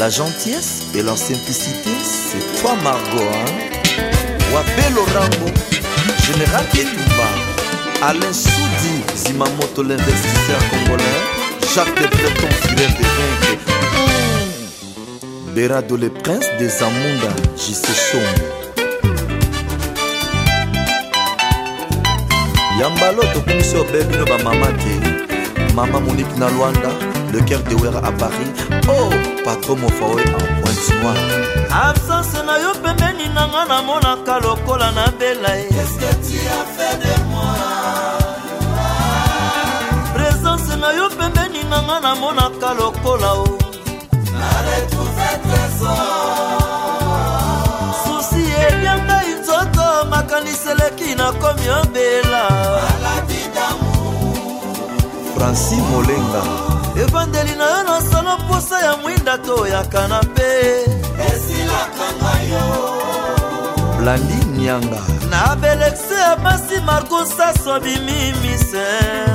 la gentillesse et leur simplicité, c'est toi Margot. Hein? Wabelo Rango, Général Kédouba, Alain Soudi, Zimamoto l'investisseur congolais, Jacques de Breton, filet de vaincre. Berado le prince des Amunda, J.C. Chom. Yambalo tokumisi obebino bamama te Maman Monique Nalwanda, le cœur de Wera à Paris. Oh, patron Mofaoe en pointe noire. absence na yo pembeni na nga namonaka lokola na bela ye présence na yo pembeni na nga namonaka lokola o susi elia ngai nzoto makanisi eleki nakomi obela franci molenga ebandeli na yo nasala posa ya mwinda to ya kanape esilakanga yo blandi nyanga na belekse ya basi marko saso bimi mise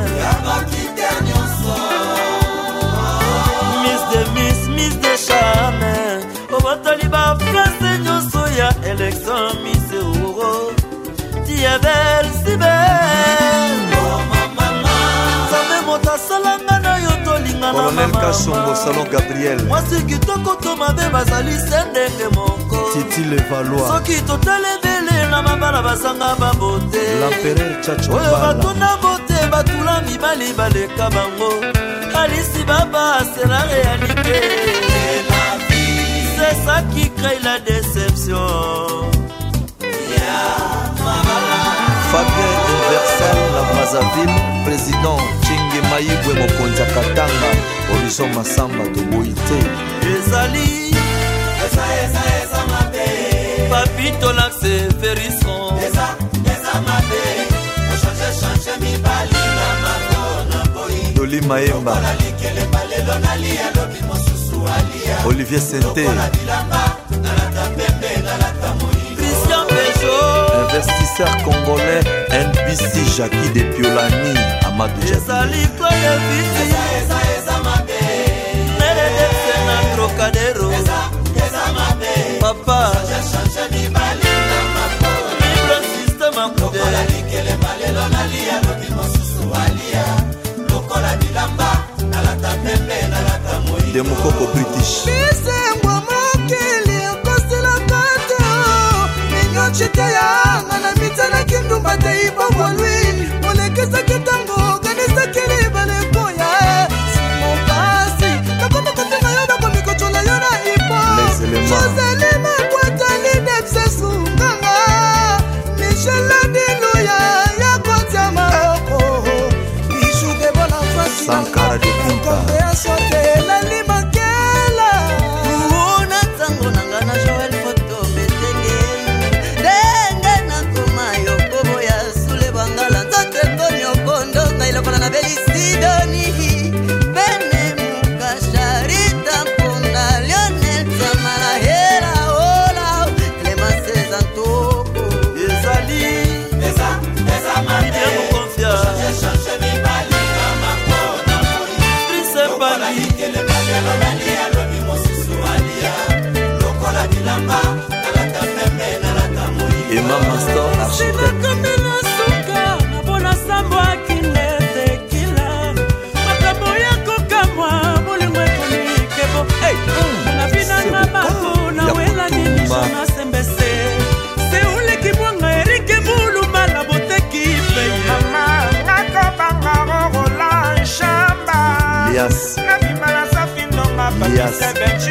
colonel kasongo salon gabriel mwasi kitoko to mabe bazali sendenge moko titi levaloi soki totali ndelela mabala bazanga babote oyo batuna bote batula mibali baleka bango alisi baba asela realite c'est ça qui crée la déception yeah, Fabien brazzaville président cinge mayibwe mokonzi ya katanga horizon masamba toboyi te ezali papitolaxe ferison doli mayemba olivier sente investisseur congolais nbc jaki de piolani amadezali koya vite na trocadero papa lokola likelema lelo nalia lobi mosusu alia lokola bilamba nalata pembe nalata moi de mokoko british 你把我。Elias. É Demingo.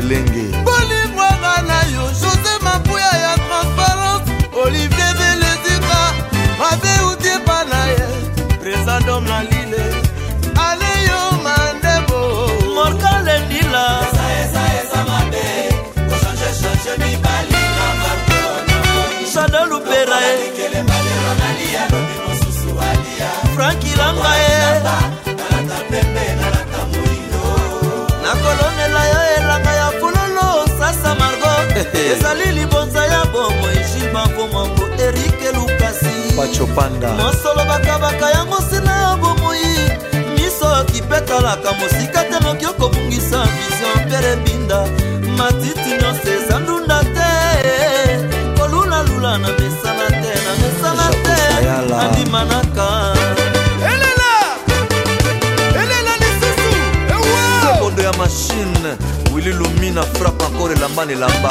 selenge Bol ezali libonza ya bongo ejima bomongo erike lukasi pacopanda mosolo bakabaka yango nsina ya bomoi miso kipetalaka mosika te noki okobungisa vision mpere binda matiti moni na frappe encore elamba lelamba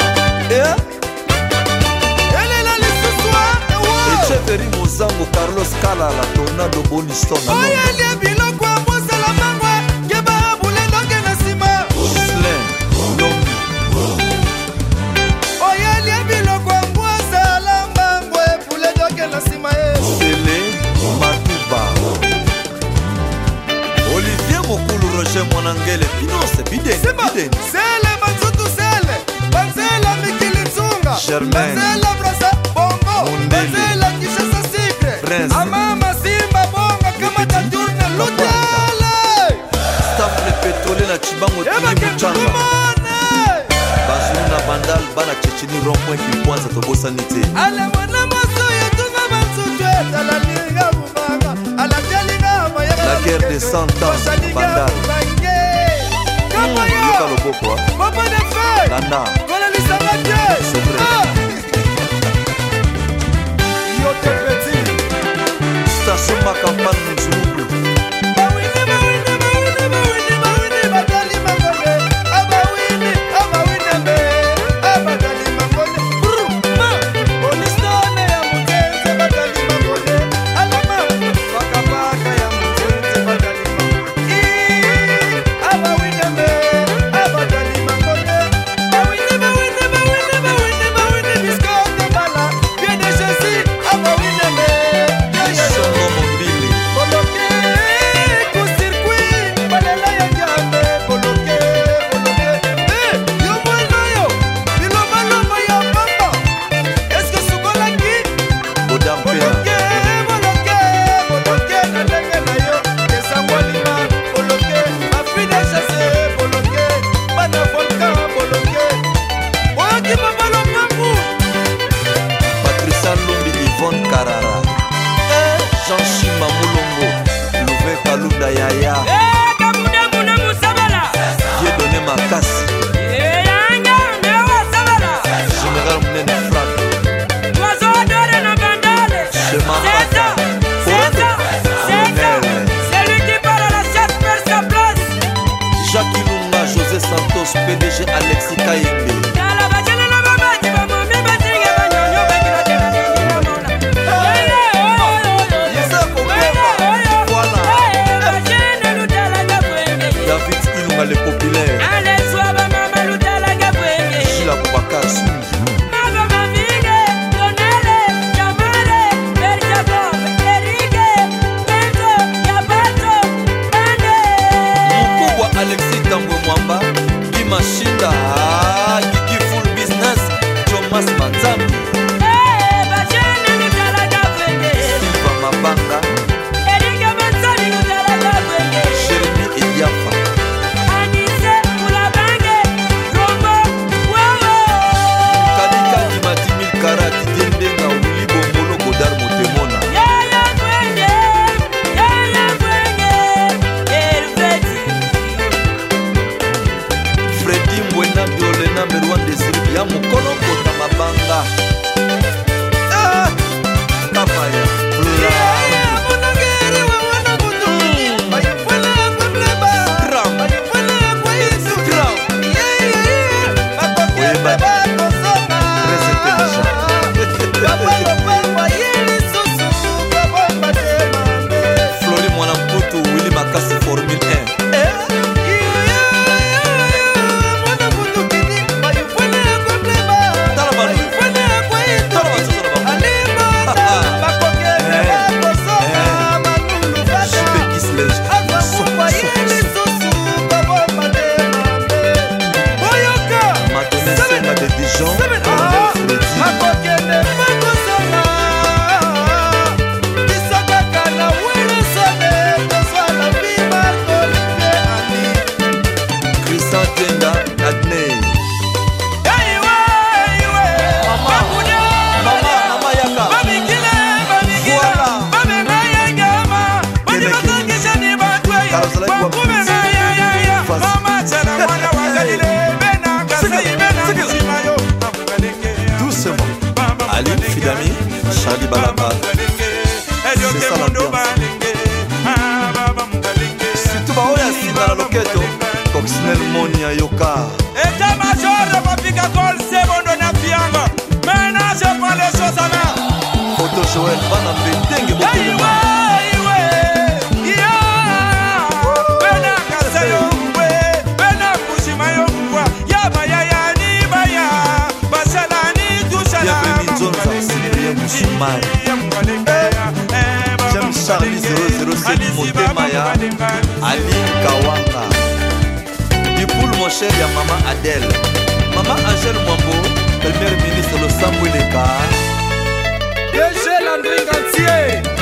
echeveri mozango carlos kalala tornado boniston oyende biloko ya mosala mangwa ngeba abule ndonge na nsima oyelie biloko ya mosala mangwa ebule ndonge na nsima sele matuba olivier mokulu roger mwanangele pinose bideni germain bazela brasa bongo bazela kishasa sikre amama simba bonga kama taturna lutale stafle petole na chibango tuli mucanga bazulu na bandal bana chechini rompwe kibwanza tobosani te alemona maso yetunga bansutu etalalinga bumanga alatialinga mayaa la guerre de cent ans bandal yoka loboko papa de fe landa kolelisanga te yo te peti station makampani nzulu Macas. mboka état major republique gol sebondo na fianga ménage pas les choses à main foto joel bana mpe ndenge botelema mal james charles 007 motema ya aline kawanga boule mon cher ya mama adele mama angèle mwambo premier ministre losambo eleka dg landringantier